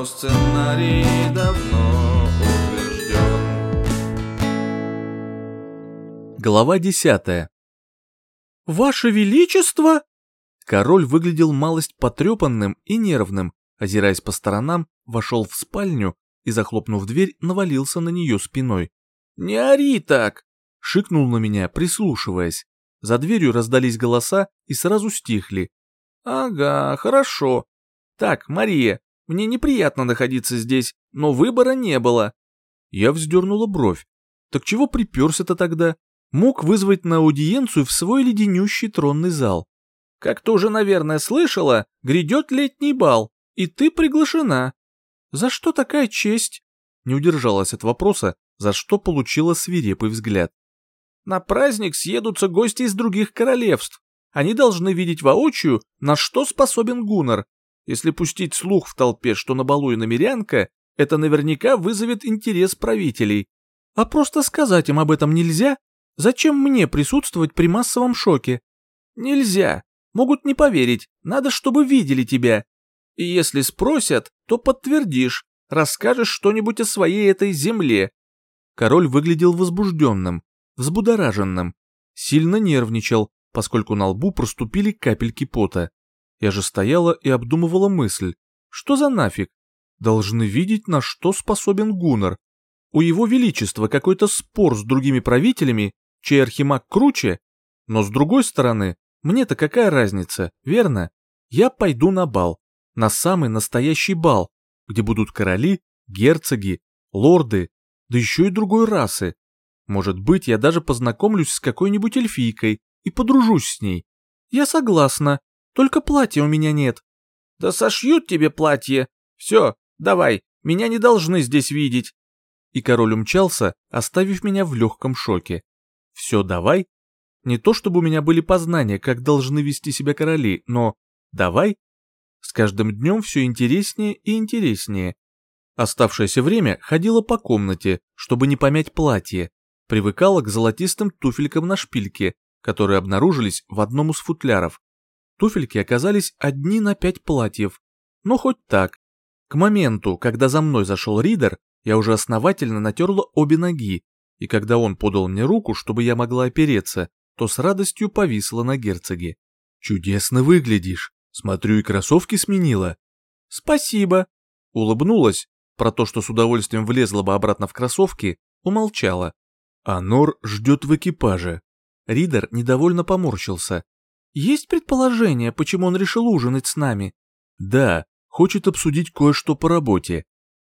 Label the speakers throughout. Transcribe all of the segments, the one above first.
Speaker 1: но сценарий давно утвержден.
Speaker 2: Глава десятая.
Speaker 3: «Ваше Величество!»
Speaker 2: Король выглядел малость потрепанным и нервным, озираясь по сторонам, вошел в спальню и, захлопнув дверь, навалился на нее спиной.
Speaker 3: «Не ори так!»
Speaker 2: — шикнул на меня, прислушиваясь. За дверью раздались голоса и сразу стихли.
Speaker 3: «Ага, хорошо. Так, Мария, мне неприятно находиться здесь, но выбора не было».
Speaker 2: Я вздернула бровь. «Так чего приперся-то тогда? Мог вызвать на аудиенцию в свой леденющий тронный зал.
Speaker 3: Как ты уже, наверное, слышала, грядет летний бал, и ты приглашена.
Speaker 2: За что такая честь?» Не удержалась от вопроса, за что получила свирепый взгляд.
Speaker 3: На праздник съедутся гости из других королевств. Они должны видеть воочию, на что способен Гуннар. Если пустить слух в толпе, что на балу и намерянка, это наверняка вызовет интерес правителей.
Speaker 2: А просто сказать им об этом нельзя? Зачем мне присутствовать при массовом шоке?
Speaker 3: Нельзя. Могут не поверить. Надо, чтобы видели тебя. И если спросят, то подтвердишь, расскажешь что-нибудь о своей этой земле.
Speaker 2: Король выглядел возбужденным взбудораженным, сильно нервничал, поскольку на лбу проступили капельки пота. Я же стояла и обдумывала мысль, что за нафиг? Должны видеть, на что способен Гуннар. У его величества какой-то спор с другими правителями, чей архимаг круче, но с другой стороны, мне-то какая разница, верно? Я пойду на бал, на самый настоящий бал, где будут короли, герцоги, лорды, да еще и другой расы, может быть, я даже познакомлюсь с какой-нибудь эльфийкой и подружусь с ней. Я согласна, только платья у меня нет.
Speaker 3: Да сошьют тебе платье. Все, давай, меня не должны здесь видеть.
Speaker 2: И король умчался, оставив меня в легком шоке. Все, давай. Не то чтобы у меня были познания, как должны вести себя короли, но давай. С каждым днем все интереснее и интереснее. Оставшееся время ходила по комнате, чтобы не помять платье, привыкала к золотистым туфелькам на шпильке, которые обнаружились в одном из футляров. Туфельки оказались одни на пять платьев. Но хоть так. К моменту, когда за мной зашел Ридер, я уже основательно натерла обе ноги, и когда он подал мне руку, чтобы я могла опереться, то с радостью повисла на герцоге. «Чудесно выглядишь. Смотрю, и кроссовки сменила».
Speaker 3: «Спасибо».
Speaker 2: Улыбнулась, про то, что с удовольствием влезла бы обратно в кроссовки, умолчала. Анор ждет в экипаже. Ридер недовольно поморщился.
Speaker 3: Есть предположение, почему он решил ужинать с нами?
Speaker 2: Да, хочет обсудить кое-что по работе.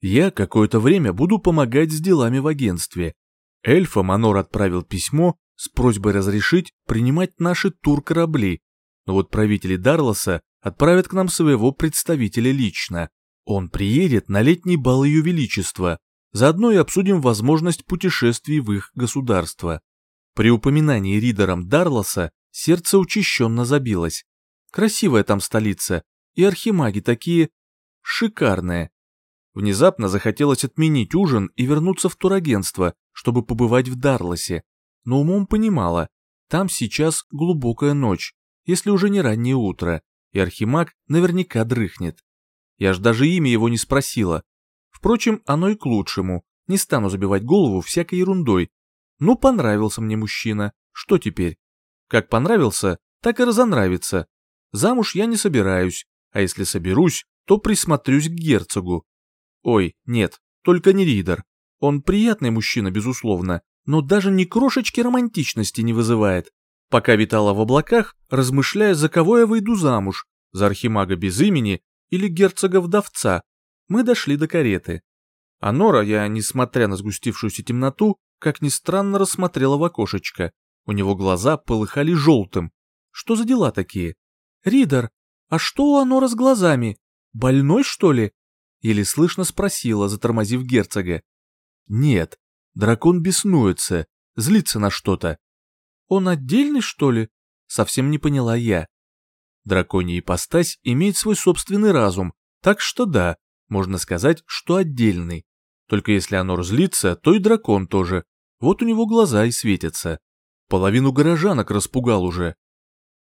Speaker 2: Я какое-то время буду помогать с делами в агентстве. Эльфам Анор отправил письмо с просьбой разрешить принимать наши тур-корабли. Но вот правители Дарлоса отправят к нам своего представителя лично. Он приедет на летний бал Ее Величества, Заодно и обсудим возможность путешествий в их государство. При упоминании Ридером Дарлоса сердце учащенно забилось. Красивая там столица, и архимаги такие шикарные. Внезапно захотелось отменить ужин и вернуться в турагентство, чтобы побывать в Дарлосе. Но умом понимала, там сейчас глубокая ночь, если уже не раннее утро, и архимаг наверняка дрыхнет. Я ж даже имя его не спросила, Впрочем, оно и к лучшему. Не стану забивать голову всякой ерундой. Ну, понравился мне мужчина. Что теперь? Как понравился, так и разонравится. Замуж я не собираюсь, а если соберусь, то присмотрюсь к герцогу. Ой, нет, только не Ридер. Он приятный мужчина, безусловно, но даже ни крошечки романтичности не вызывает. Пока витала в облаках, размышляя, за кого я выйду замуж, за архимага без имени или герцога-вдовца, мы дошли до кареты. Анора, я, несмотря на сгустившуюся темноту, как ни странно рассмотрела в окошечко. У него глаза полыхали желтым. Что за дела такие? «Ридер, а что у Анора с глазами? Больной, что ли?» Еле слышно спросила, затормозив герцога. «Нет, дракон беснуется, злится на что-то». «Он отдельный, что ли?» Совсем не поняла я. Драконий ипостась имеет свой собственный разум, так что да, можно сказать, что отдельный. Только если оно разлится, то и дракон тоже. Вот у него глаза и светятся. Половину горожанок распугал уже.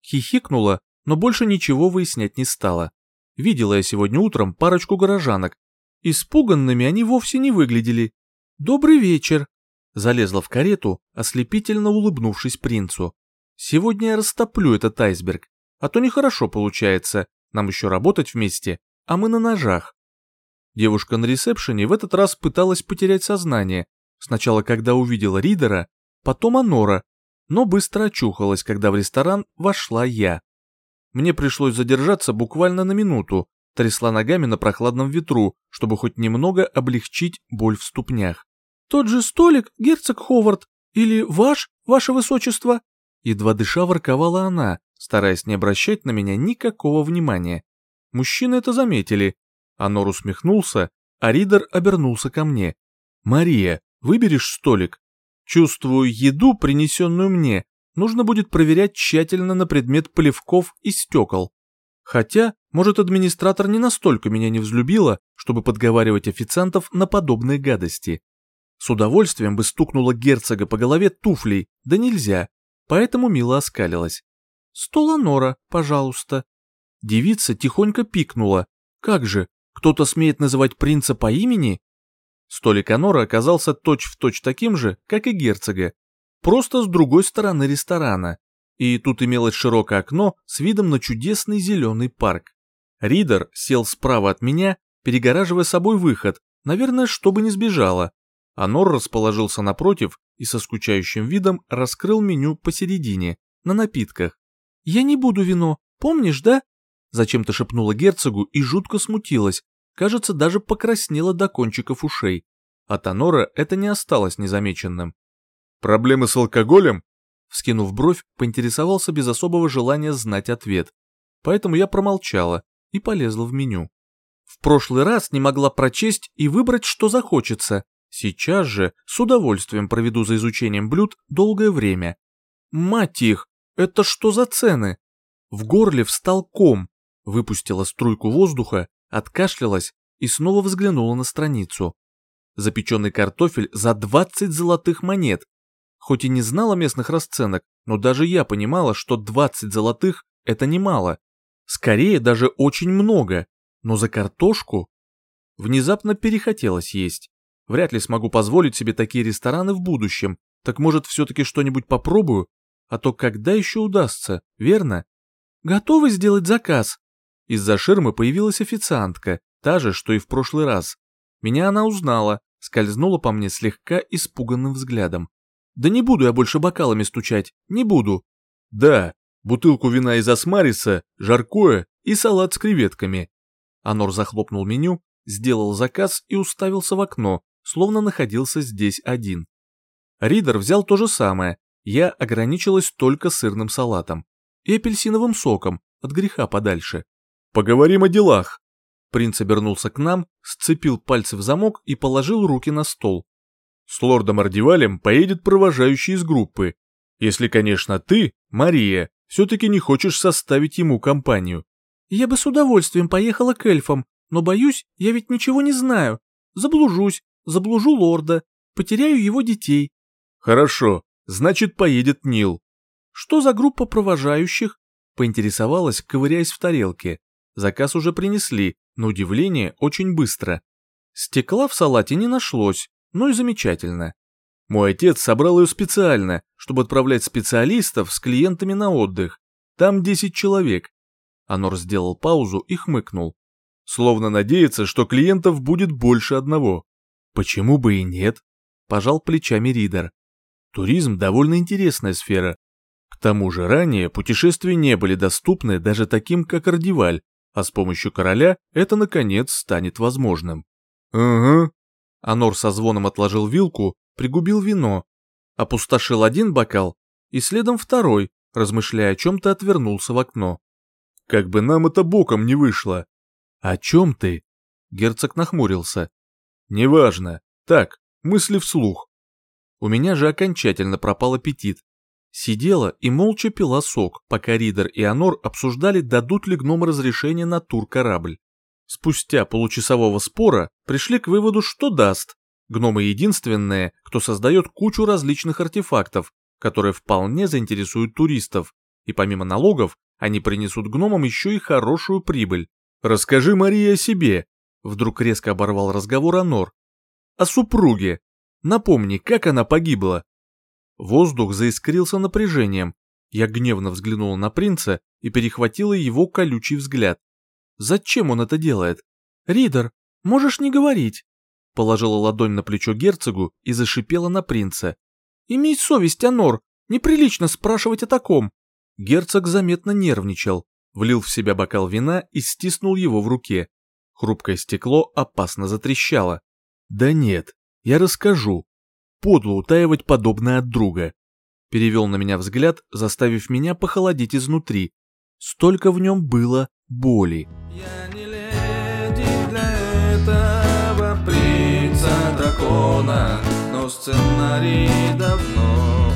Speaker 2: Хихикнула, но больше ничего выяснять не стала. Видела я сегодня утром парочку горожанок. Испуганными они вовсе не выглядели. «Добрый вечер!» Залезла в карету, ослепительно улыбнувшись принцу. «Сегодня я растоплю этот айсберг, а то нехорошо получается, нам еще работать вместе, а мы на ножах. Девушка на ресепшене в этот раз пыталась потерять сознание, сначала когда увидела Ридера, потом Анора, но быстро очухалась, когда в ресторан вошла я. Мне пришлось задержаться буквально на минуту, трясла ногами на прохладном ветру, чтобы хоть немного облегчить боль в ступнях. «Тот же столик, герцог Ховард, или ваш, ваше высочество?» Едва дыша ворковала она, стараясь не обращать на меня никакого внимания. Мужчины это заметили Анор усмехнулся, а Ридер обернулся ко мне. «Мария, выберешь столик? Чувствую еду, принесенную мне. Нужно будет проверять тщательно на предмет плевков и стекол. Хотя, может, администратор не настолько меня не взлюбила, чтобы подговаривать официантов на подобные гадости. С удовольствием бы стукнула герцога по голове туфлей, да нельзя, поэтому мило оскалилась. «Стол Анора, пожалуйста». Девица тихонько пикнула. «Как же, кто-то смеет называть принца по имени? Столик Анора оказался точь-в-точь точь таким же, как и герцога, просто с другой стороны ресторана, и тут имелось широкое окно с видом на чудесный зеленый парк. Ридер сел справа от меня, перегораживая собой выход, наверное, чтобы не сбежала. Анор расположился напротив и со скучающим видом раскрыл меню посередине, на напитках. «Я не буду вино, помнишь, да?» Зачем-то шепнула герцогу и жутко смутилась, кажется, даже покраснела до кончиков ушей. А Тонора это не осталось незамеченным.
Speaker 3: «Проблемы с алкоголем?»
Speaker 2: Вскинув бровь, поинтересовался без особого желания знать ответ. Поэтому я промолчала и полезла в меню. В прошлый раз не могла прочесть и выбрать, что захочется. Сейчас же с удовольствием проведу за изучением блюд долгое время. Мать их, это что за цены? В горле встал ком, выпустила струйку воздуха откашлялась и снова взглянула на страницу. Запеченный картофель за 20 золотых монет. Хоть и не знала местных расценок, но даже я понимала, что 20 золотых – это немало. Скорее, даже очень много. Но за картошку? Внезапно перехотелось есть. Вряд ли смогу позволить себе такие рестораны в будущем. Так может, все-таки что-нибудь попробую? А то когда еще удастся, верно? Готовы сделать заказ? Из-за ширмы появилась официантка, та же, что и в прошлый раз. Меня она узнала, скользнула по мне слегка испуганным взглядом. «Да не буду я больше бокалами стучать, не буду».
Speaker 3: «Да, бутылку вина из осмариса, жаркое и салат с креветками».
Speaker 2: Анор захлопнул меню, сделал заказ и уставился в окно, словно находился здесь один. Ридер взял то же самое, я ограничилась только сырным салатом и апельсиновым соком, от греха подальше
Speaker 3: поговорим о делах».
Speaker 2: Принц обернулся к нам, сцепил пальцы в замок и положил руки на стол.
Speaker 3: «С лордом Ардивалем поедет провожающий из группы. Если, конечно, ты, Мария, все-таки не хочешь составить ему компанию».
Speaker 4: «Я бы с удовольствием поехала к эльфам, но, боюсь, я ведь ничего не знаю. Заблужусь, заблужу лорда, потеряю его детей».
Speaker 3: «Хорошо, значит, поедет Нил».
Speaker 4: «Что за группа провожающих?»
Speaker 2: поинтересовалась, ковыряясь в тарелке. Заказ уже принесли, но удивление, очень быстро. Стекла в салате не нашлось, ну и замечательно. Мой отец собрал ее специально, чтобы отправлять специалистов с клиентами на отдых. Там 10 человек. Анор сделал паузу и хмыкнул. Словно надеется, что клиентов будет больше одного. Почему бы и нет? Пожал плечами Ридер. Туризм довольно интересная сфера. К тому же ранее путешествия не были доступны даже таким, как Радиваль, а с помощью короля это, наконец, станет возможным.
Speaker 3: «Угу».
Speaker 2: Анор со звоном отложил вилку, пригубил вино, опустошил один бокал и следом второй, размышляя о чем-то, отвернулся в окно.
Speaker 3: «Как бы нам это боком не вышло!»
Speaker 2: «О чем ты?» Герцог нахмурился.
Speaker 3: «Неважно. Так, мысли вслух».
Speaker 2: У меня же окончательно пропал аппетит сидела и молча пила сок, пока Ридер и Анор обсуждали, дадут ли гном разрешение на тур-корабль. Спустя получасового спора пришли к выводу, что даст. Гномы единственные, кто создает кучу различных артефактов, которые вполне заинтересуют туристов, и помимо налогов они принесут гномам еще и хорошую прибыль. «Расскажи, Мария, о себе!» Вдруг резко оборвал разговор Анор. «О супруге. Напомни, как она погибла?» Воздух заискрился напряжением. Я гневно взглянула на принца и перехватила его колючий взгляд. Зачем он это делает? Ридер, можешь не говорить. Положила ладонь на плечо герцогу и зашипела на принца. Имей совесть, Анор, неприлично спрашивать о таком. Герцог заметно нервничал, влил в себя бокал вина и стиснул его в руке. Хрупкое стекло опасно затрещало. Да нет, я расскажу, подло утаивать подобное от друга. Перевел на меня взгляд, заставив меня похолодеть изнутри. Столько в нем было боли.
Speaker 1: Я не леди для этого прица дракона, но сценарий давно